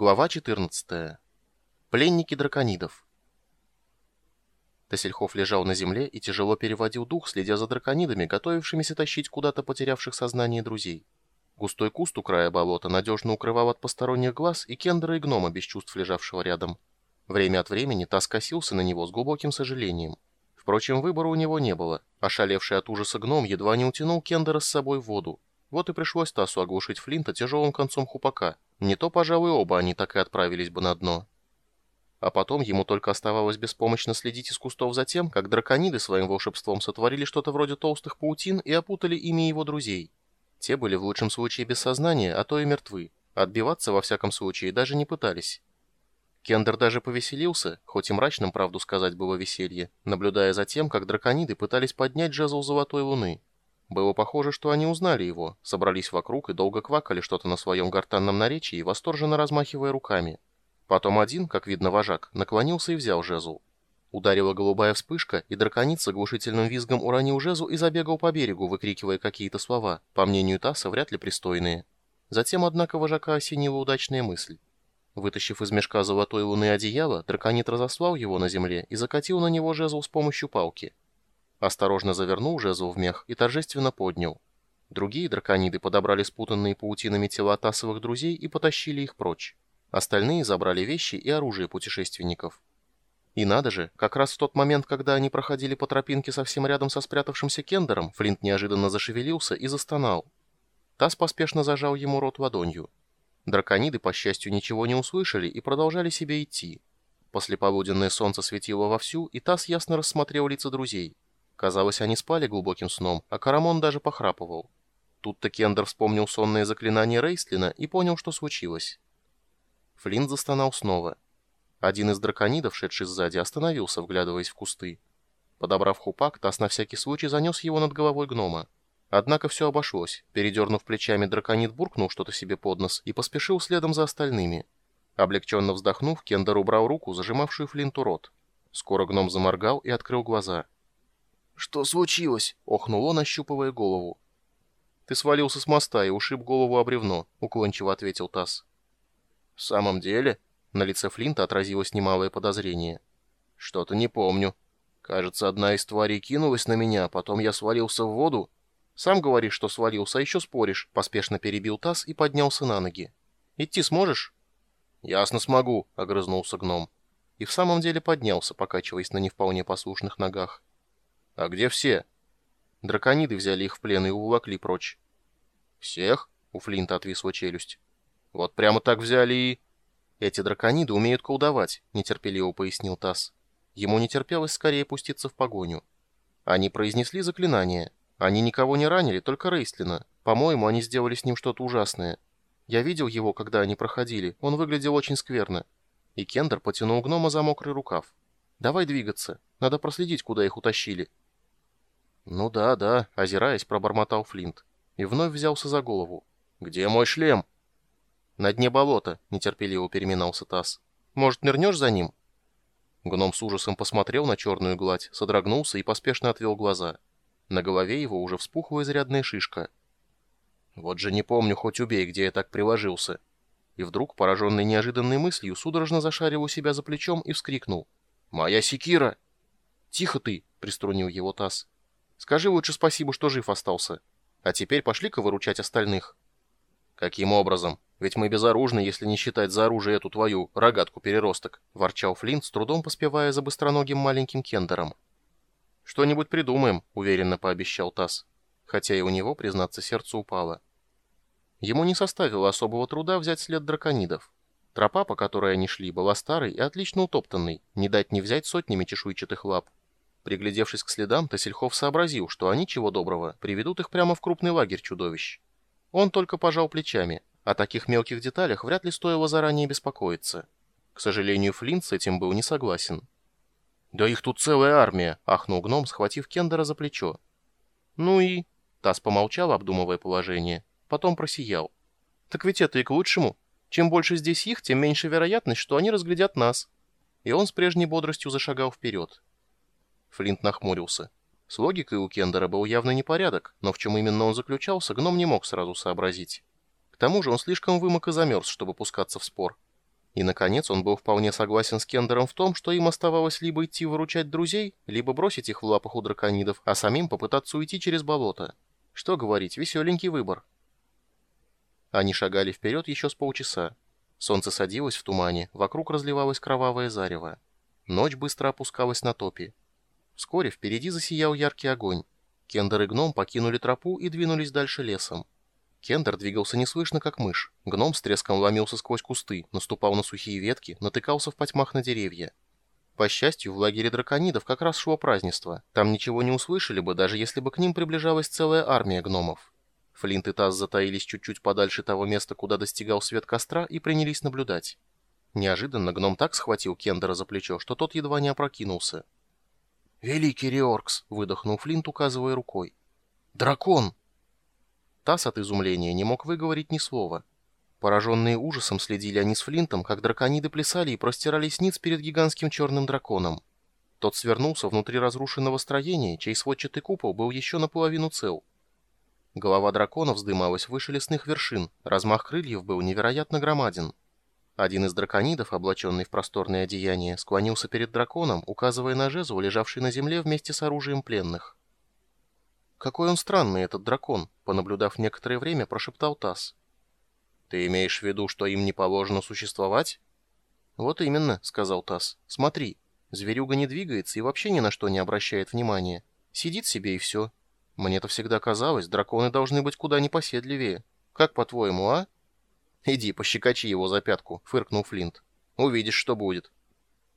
Глава 14. Пленники драконидов. Тесельхов лежал на земле и тяжело переводил дух, следя за драконидами, готовившимися тащить куда-то потерявших сознание друзей. Густой куст у края болота надежно укрывал от посторонних глаз и кендера и гнома без чувств лежавшего рядом. Время от времени Тас косился на него с глубоким сожалением. Впрочем, выбора у него не было. Ошалевший от ужаса гном едва не утянул кендера с собой в воду. Вот и пришлось Тасу оглушить Флинта тяжелым концом хупака. Не то, пожалуй, оба они так и отправились бы на дно. А потом ему только оставалось беспомощно следить из кустов за тем, как дракониды своим волшебством сотворили что-то вроде толстых паутин и опутали ими его друзей. Те были в лучшем случае без сознания, а то и мертвы. Отбиваться, во всяком случае, даже не пытались. Кендер даже повеселился, хоть и мрачным, правду сказать, было веселье, наблюдая за тем, как дракониды пытались поднять жезл Золотой Луны. Было похоже, что они узнали его, собрались вокруг и долго квакали что-то на своем гортанном наречии, восторженно размахивая руками. Потом один, как видно вожак, наклонился и взял жезл. Ударила голубая вспышка, и драконица глушительным визгом уронил жезл и забегал по берегу, выкрикивая какие-то слова, по мнению Тасса, вряд ли пристойные. Затем, однако, вожака осенила удачная мысль. Вытащив из мешка золотой луны одеяло, драконит разослал его на земле и закатил на него жезл с помощью палки. Осторожно завернул жезл в мех и торжественно поднял. Другие дракониды подобрали спутанные паутинами тела Тасовых друзей и потащили их прочь. Остальные забрали вещи и оружие путешественников. И надо же, как раз в тот момент, когда они проходили по тропинке совсем рядом со спрятавшимся Кендером, Флинт неожиданно зашевелился и застонал. Тас поспешно зажал ему рот ладонью. Дракониды, по счастью, ничего не услышали и продолжали себе идти. Послеполуденное солнце светило вовсю, и Тас ясно рассмотрел лица друзей. Казалось, они спали глубоким сном, а Карамон даже похрапывал. Тут-то Кендер вспомнил сонное заклинание Рейстлина и понял, что случилось. Флинт застонал снова. Один из драконидов, шедший сзади, остановился, вглядываясь в кусты. Подобрав хупак, Тас на всякий случай занес его над головой гнома. Однако все обошлось. Передернув плечами, драконид буркнул что-то себе под нос и поспешил следом за остальными. Облегченно вздохнув, Кендер убрал руку, зажимавшую Флинту рот. Скоро гном заморгал и открыл глаза. «Что случилось?» — охнул он, ощупывая голову. «Ты свалился с моста и ушиб голову о бревно», — уклончиво ответил Тасс. «В самом деле?» На лице Флинта отразилось немалое подозрение. «Что-то не помню. Кажется, одна из тварей кинулась на меня, потом я свалился в воду». «Сам говоришь, что свалился, а еще споришь», — поспешно перебил таз и поднялся на ноги. «Идти сможешь?» «Ясно смогу», — огрызнулся гном. И в самом деле поднялся, покачиваясь на не вполне послушных ногах. «А где все?» Дракониды взяли их в плен и уволокли прочь. «Всех?» — у Флинта отвисла челюсть. «Вот прямо так взяли и...» «Эти дракониды умеют колдовать», — нетерпеливо пояснил Тасс. Ему не терпелось скорее пуститься в погоню. Они произнесли заклинание. Они никого не ранили, только Рейстлина. По-моему, они сделали с ним что-то ужасное. Я видел его, когда они проходили. Он выглядел очень скверно. И Кендер потянул гнома за мокрый рукав. «Давай двигаться. Надо проследить, куда их утащили». «Ну да, да», — озираясь, пробормотал Флинт. И вновь взялся за голову. «Где мой шлем?» «На дне болота», — нетерпеливо переминался Тасс. «Может, нырнешь за ним?» Гном с ужасом посмотрел на черную гладь, содрогнулся и поспешно отвел глаза. На голове его уже вспухла изрядная шишка. «Вот же не помню, хоть убей, где я так приложился». И вдруг, пораженный неожиданной мыслью, судорожно зашарил у себя за плечом и вскрикнул. «Моя секира!» «Тихо ты!» — приструнил его Тасс. «Скажи лучше спасибо, что жив остался. А теперь пошли-ка выручать остальных». «Каким образом?» Ведь мы безоружны, если не считать за оружие эту твою рогатку-переросток», — ворчал Флинт, с трудом поспевая за быстроногим маленьким кендером. «Что-нибудь придумаем», — уверенно пообещал Тасс, хотя и у него, признаться, сердце упало. Ему не составило особого труда взять след драконидов. Тропа, по которой они шли, была старой и отлично утоптанной, не дать не взять сотнями чешуйчатых лап. Приглядевшись к следам, Тасельхов сообразил, что они, чего доброго, приведут их прямо в крупный лагерь чудовищ. Он только пожал плечами — о таких мелких деталях вряд ли стоило заранее беспокоиться. К сожалению, Флинт с этим был не согласен. «Да их тут целая армия!» — ахнул гном, схватив Кендера за плечо. «Ну и...» — Тасс помолчал, обдумывая положение. Потом просиял. «Так ведь это и к лучшему. Чем больше здесь их, тем меньше вероятность, что они разглядят нас». И он с прежней бодростью зашагал вперед. Флинт нахмурился. С логикой у Кендера был явно непорядок, но в чем именно он заключался, гном не мог сразу сообразить. К тому же он слишком вымок и замерз, чтобы пускаться в спор. И, наконец, он был вполне согласен с Кендером в том, что им оставалось либо идти выручать друзей, либо бросить их в лапах у драконидов, а самим попытаться уйти через болото. Что говорить, веселенький выбор. Они шагали вперед еще с полчаса. Солнце садилось в тумане, вокруг разливалось кровавое зарево. Ночь быстро опускалась на топи. Вскоре впереди засиял яркий огонь. Кендер и гном покинули тропу и двинулись дальше лесом. Кендер двигался неслышно, как мышь. Гном с треском ломился сквозь кусты, наступал на сухие ветки, натыкался в потьмах на деревья. По счастью, в лагере драконидов как раз шло празднество. Там ничего не услышали бы, даже если бы к ним приближалась целая армия гномов. Флинт и Таз затаились чуть-чуть подальше того места, куда достигал свет костра, и принялись наблюдать. Неожиданно гном так схватил Кендера за плечо, что тот едва не опрокинулся. «Великий Риоркс!» — выдохнул Флинт, указывая рукой. «Дракон!» Тасс от изумления не мог выговорить ни слова. Пораженные ужасом следили они с Флинтом, как дракониды плясали и простирались ниц перед гигантским черным драконом. Тот свернулся внутри разрушенного строения, чей сводчатый купол был еще наполовину цел. Голова дракона вздымалась выше лесных вершин, размах крыльев был невероятно громаден. Один из драконидов, облаченный в просторное одеяние, склонился перед драконом, указывая на жезл, лежавший на земле вместе с оружием пленных. «Какой он странный, этот дракон», — понаблюдав некоторое время, прошептал Тасс. «Ты имеешь в виду, что им не положено существовать?» «Вот именно», — сказал Тасс. «Смотри, зверюга не двигается и вообще ни на что не обращает внимания. Сидит себе и все. Мне-то всегда казалось, драконы должны быть куда непоседливее. Как по-твоему, а?» «Иди, пощекочи его за пятку», — фыркнул Флинт. «Увидишь, что будет».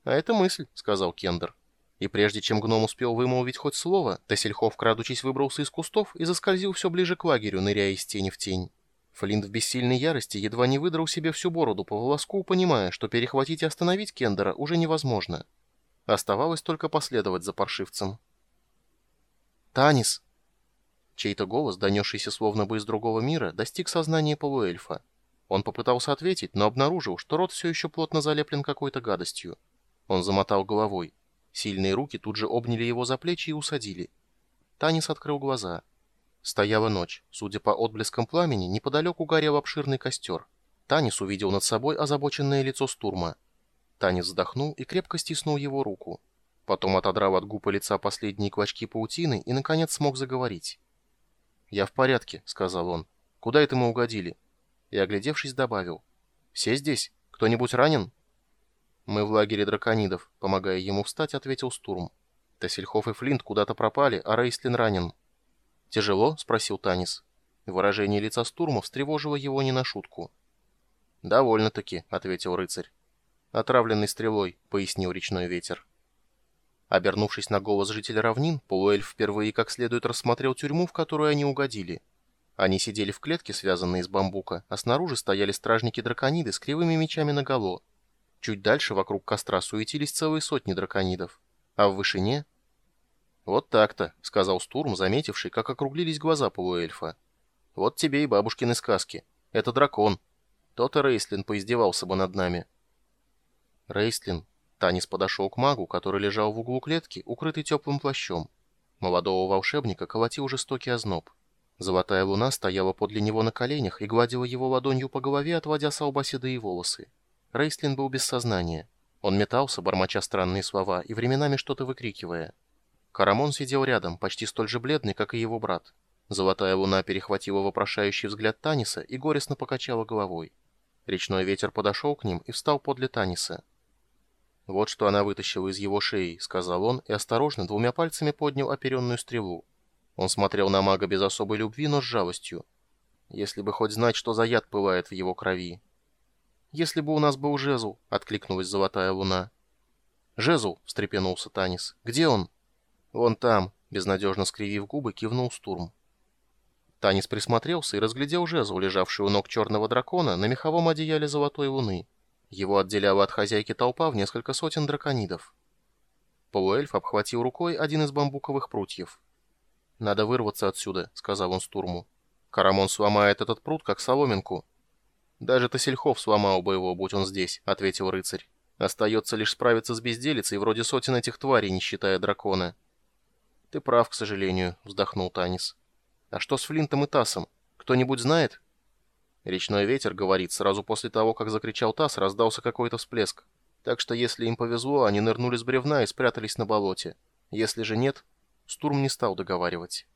«А это мысль», — сказал Кендер. И прежде чем гном успел вымолвить хоть слово, Тессельхов, крадучись, выбрался из кустов и заскользил все ближе к лагерю, ныряя из тени в тень. Флинт в бессильной ярости едва не выдрал себе всю бороду по волоску, понимая, что перехватить и остановить Кендера уже невозможно. Оставалось только последовать за паршивцем. «Танис!» Чей-то голос, донесшийся словно бы из другого мира, достиг сознания полуэльфа. Он попытался ответить, но обнаружил, что рот все еще плотно залеплен какой-то гадостью. Он замотал головой. Сильные руки тут же обняли его за плечи и усадили. Танис открыл глаза. Стояла ночь. Судя по отблескам пламени, неподалеку горел обширный костер. Танис увидел над собой озабоченное лицо Стурма. Танис вздохнул и крепко стиснул его руку. Потом отодрал от губ лица последние клочки паутины и, наконец, смог заговорить. «Я в порядке», — сказал он. «Куда это мы угодили?» И, оглядевшись, добавил. «Все здесь? Кто-нибудь ранен?» «Мы в лагере драконидов», — помогая ему встать, ответил Стурм. «Тессельхоф и Флинт куда-то пропали, а Рейстлин ранен». «Тяжело?» — спросил Танис. Выражение лица Стурма встревожило его не на шутку. «Довольно-таки», — ответил рыцарь. «Отравленный стрелой», — пояснил речной ветер. Обернувшись на голос жителя равнин, полуэльф впервые как следует рассмотрел тюрьму, в которую они угодили. Они сидели в клетке, связанной из бамбука, а снаружи стояли стражники-дракониды с кривыми мечами наголо. Чуть дальше вокруг костра суетились целые сотни драконидов. А в вышине... «Вот так-то», — сказал Стурм, заметивший, как округлились глаза полуэльфа. «Вот тебе и бабушкины сказки. Это дракон. То-то Рейслин поиздевался бы над нами». Рейслин. Танис подошел к магу, который лежал в углу клетки, укрытый теплым плащом. Молодого волшебника колотил жестокий озноб. Золотая луна стояла подле него на коленях и гладила его ладонью по голове, отводя с лба седые волосы. Рейстлин был без сознания. Он метался, бормоча странные слова и временами что-то выкрикивая. Карамон сидел рядом, почти столь же бледный, как и его брат. Золотая луна перехватила вопрошающий взгляд Таниса и горестно покачала головой. Речной ветер подошел к ним и встал подле Таниса. «Вот что она вытащила из его шеи», — сказал он и осторожно двумя пальцами поднял оперенную стрелу. Он смотрел на мага без особой любви, но с жалостью. Если бы хоть знать, что за яд пылает в его крови. «Если бы у нас был жезл», — откликнулась золотая луна. «Жезл», — встрепенулся Танис. «Где он?» «Вон там», — безнадежно скривив губы, кивнул Стурм. Танис присмотрелся и разглядел жезл, лежавший у ног черного дракона на меховом одеяле золотой луны. Его отделяла от хозяйки толпа в несколько сотен драконидов. Полуэльф обхватил рукой один из бамбуковых прутьев. «Надо вырваться отсюда», — сказал он Стурму. «Карамон сломает этот прут, как соломинку, «Даже Тосельхов сломал бы его, будь он здесь», — ответил рыцарь. «Остается лишь справиться с безделицей, вроде сотен этих тварей, не считая дракона». «Ты прав, к сожалению», — вздохнул Танис. «А что с Флинтом и Тасом? Кто-нибудь знает?» Речной ветер, говорит, сразу после того, как закричал таз, раздался какой-то всплеск. Так что если им повезло, они нырнули с бревна и спрятались на болоте. Если же нет, Стурм не стал договаривать.